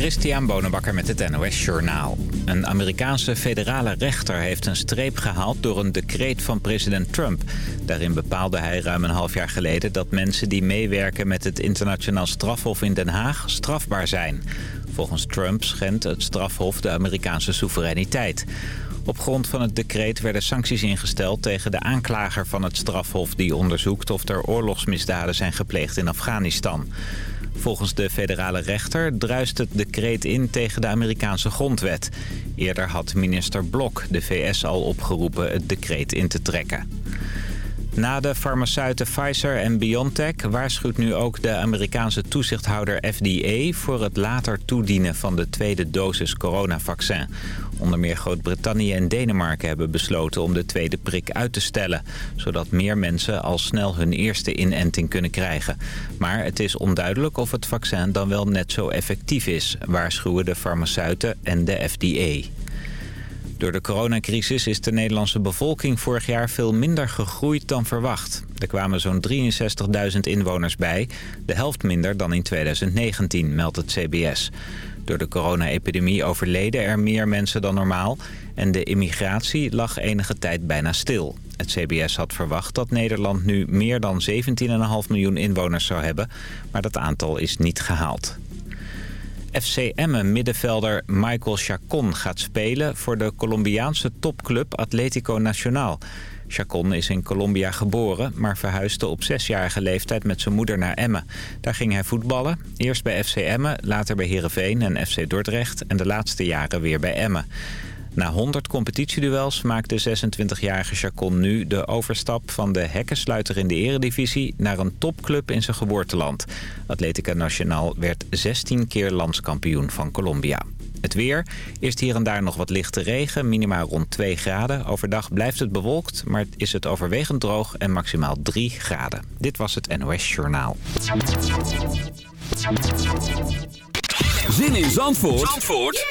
Christian Bonenbakker met het NOS Journaal. Een Amerikaanse federale rechter heeft een streep gehaald door een decreet van president Trump. Daarin bepaalde hij ruim een half jaar geleden dat mensen die meewerken met het internationaal strafhof in Den Haag strafbaar zijn. Volgens Trump schendt het strafhof de Amerikaanse soevereiniteit. Op grond van het decreet werden sancties ingesteld tegen de aanklager van het strafhof... die onderzoekt of er oorlogsmisdaden zijn gepleegd in Afghanistan. Volgens de federale rechter druist het decreet in tegen de Amerikaanse grondwet. Eerder had minister Blok de VS al opgeroepen het decreet in te trekken. Na de farmaceuten Pfizer en BioNTech waarschuwt nu ook de Amerikaanse toezichthouder FDA... voor het later toedienen van de tweede dosis coronavaccin. Onder meer Groot-Brittannië en Denemarken hebben besloten om de tweede prik uit te stellen... zodat meer mensen al snel hun eerste inenting kunnen krijgen. Maar het is onduidelijk of het vaccin dan wel net zo effectief is... waarschuwen de farmaceuten en de FDA. Door de coronacrisis is de Nederlandse bevolking vorig jaar veel minder gegroeid dan verwacht. Er kwamen zo'n 63.000 inwoners bij, de helft minder dan in 2019, meldt het CBS. Door de corona-epidemie overleden er meer mensen dan normaal en de immigratie lag enige tijd bijna stil. Het CBS had verwacht dat Nederland nu meer dan 17,5 miljoen inwoners zou hebben, maar dat aantal is niet gehaald. FC Emmen middenvelder Michael Chacon gaat spelen voor de Colombiaanse topclub Atletico Nacional. Chacon is in Colombia geboren, maar verhuisde op zesjarige leeftijd met zijn moeder naar Emmen. Daar ging hij voetballen, eerst bij FC Emmen, later bij Heerenveen en FC Dordrecht en de laatste jaren weer bij Emmen. Na 100 competitieduels maakt de 26-jarige Chacon nu de overstap van de hekkensluiter in de eredivisie naar een topclub in zijn geboorteland. Atletica Nacional werd 16 keer landskampioen van Colombia. Het weer. Eerst hier en daar nog wat lichte regen, minimaal rond 2 graden. Overdag blijft het bewolkt, maar is het overwegend droog en maximaal 3 graden. Dit was het NOS Journaal. Zin in Zandvoort, Zandvoort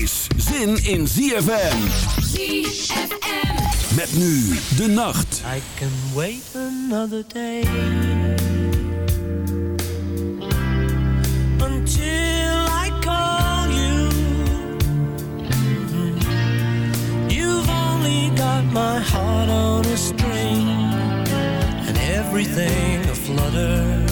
is zin in ZFM. ZFM. Met nu de nacht. I can wait another day. Until I call you. You've only got my heart on a string. And everything a flutter.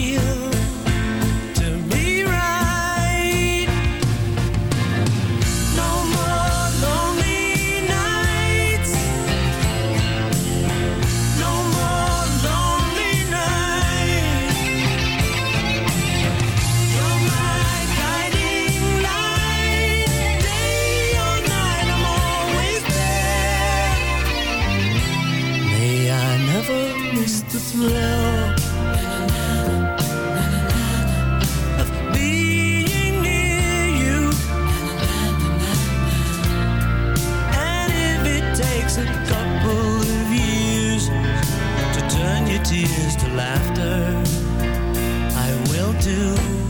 A couple of years to turn your tears to laughter, I will do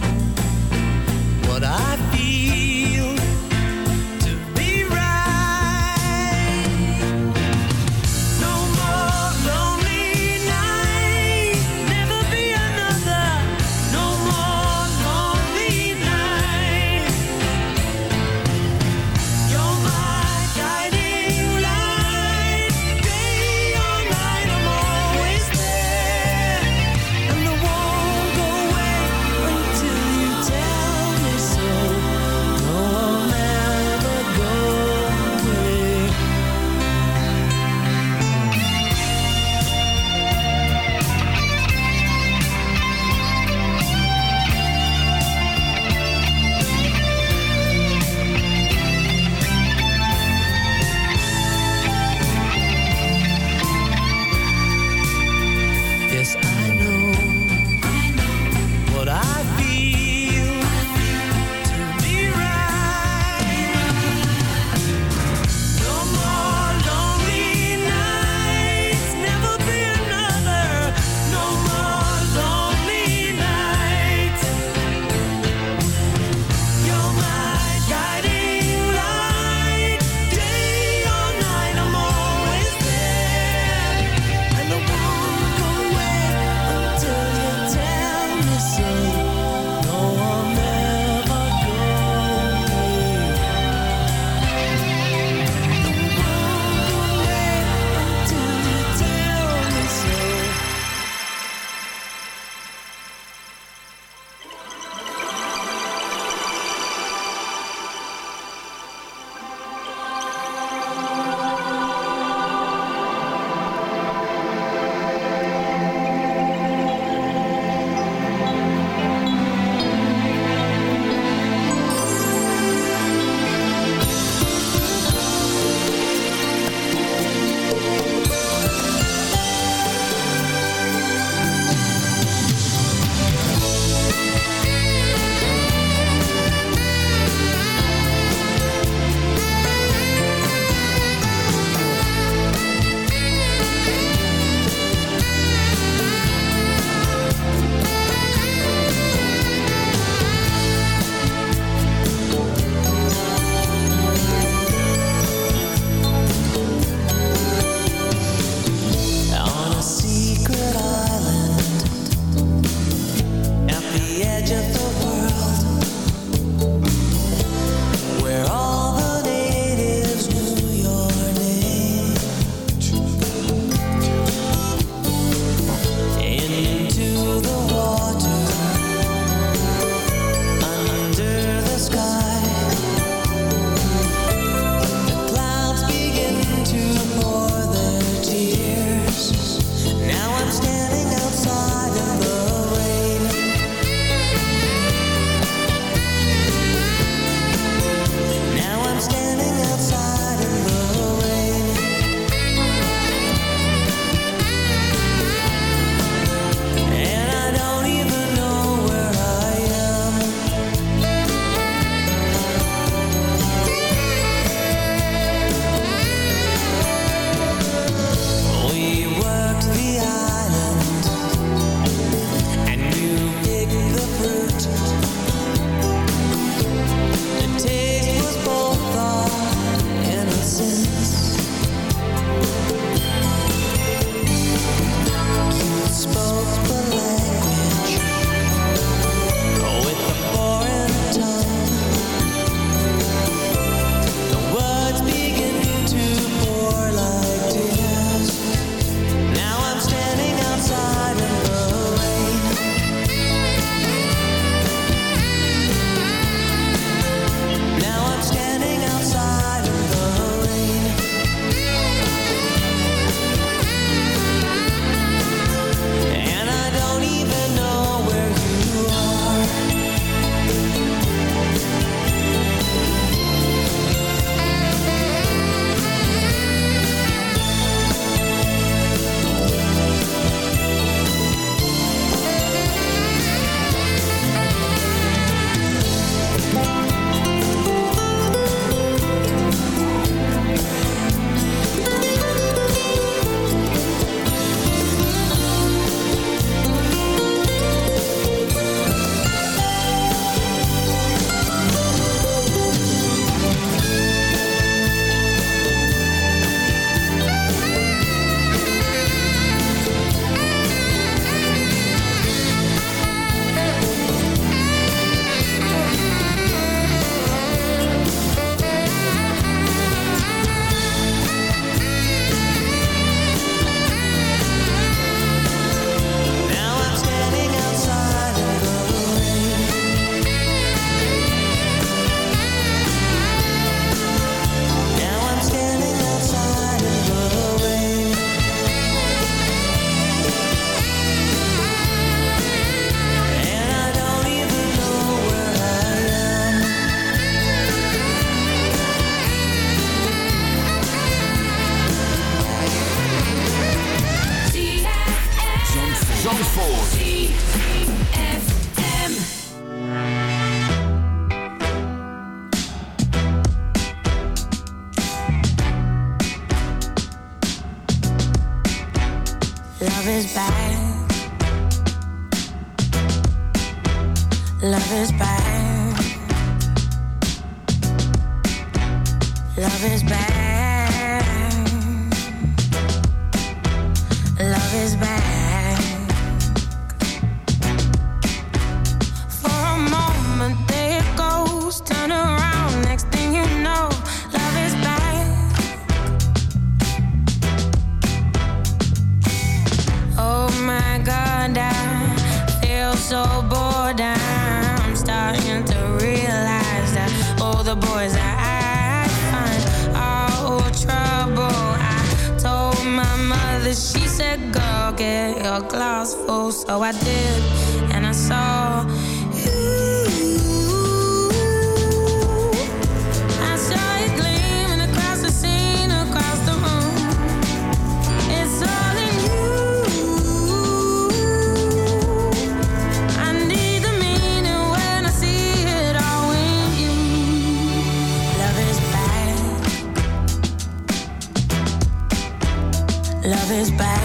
Love is back.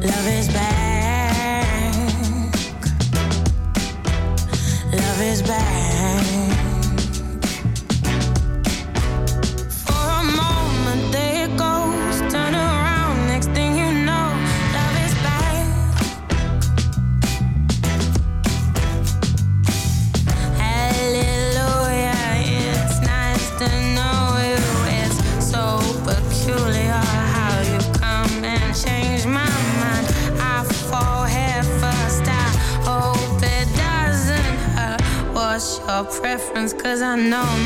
Love is back. Love is back. I know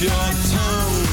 your tongue.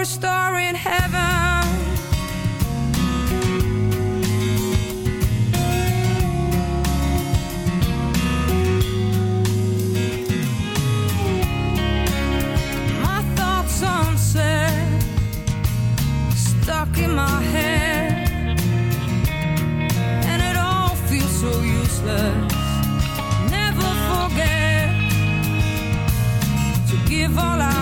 a star in heaven. My thoughts unsaid, stuck in my head, and it all feels so useless. Never forget to give all I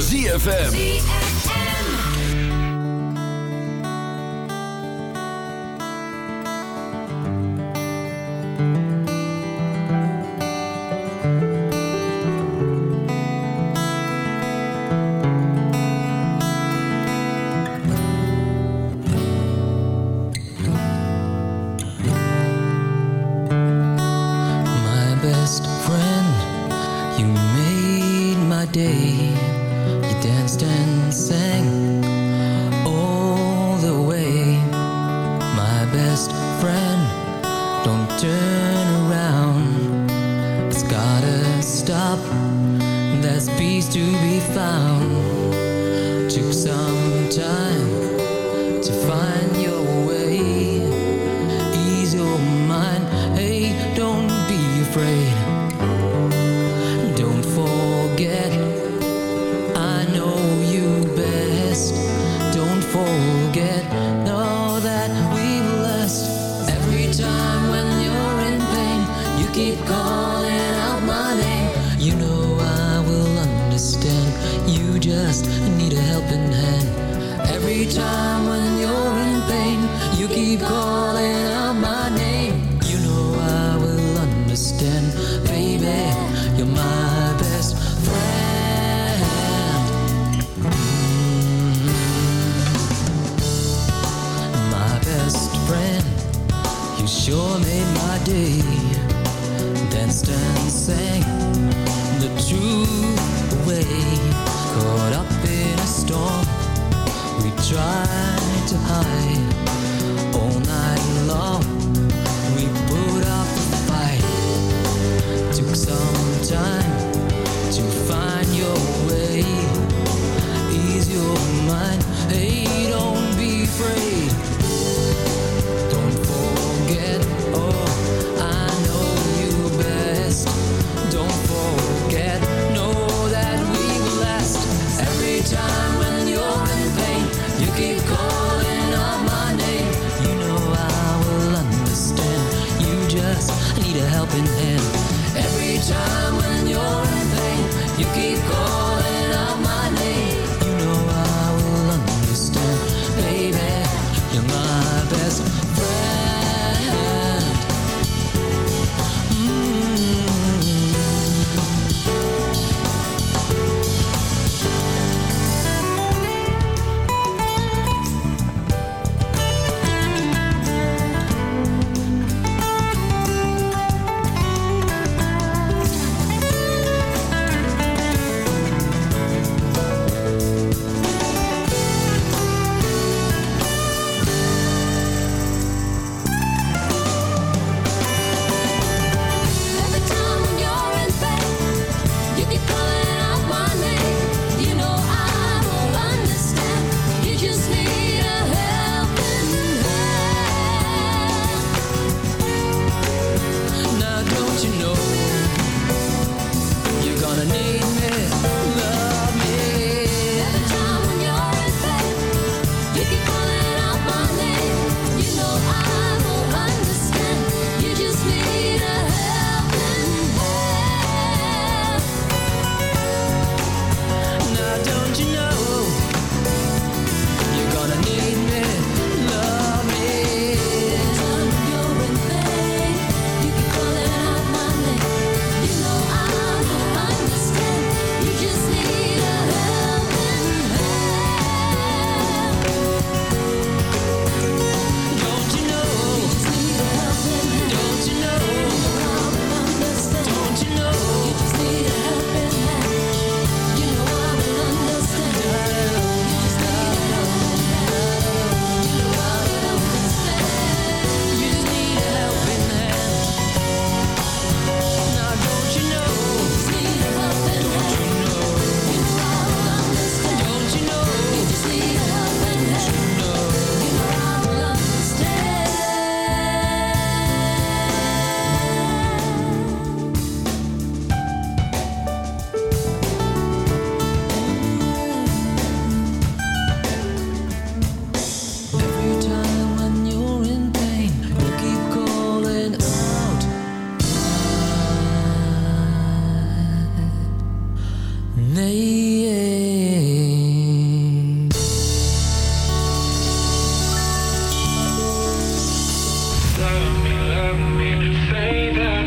ZFM. keep going. Time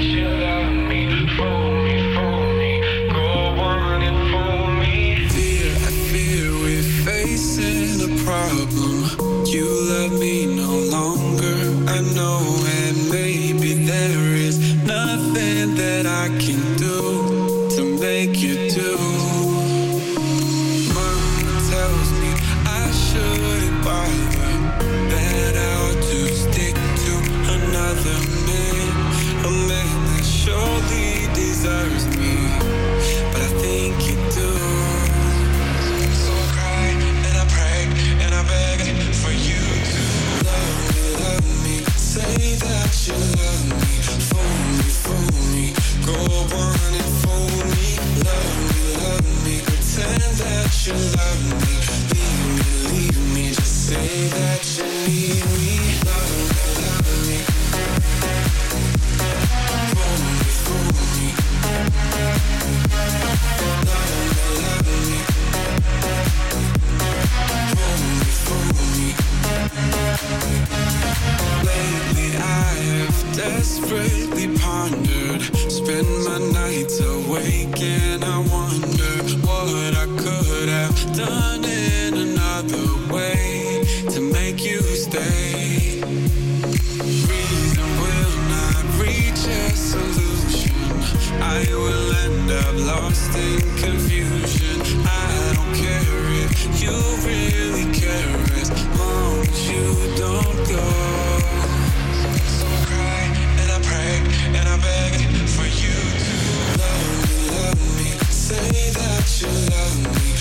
share. you love me?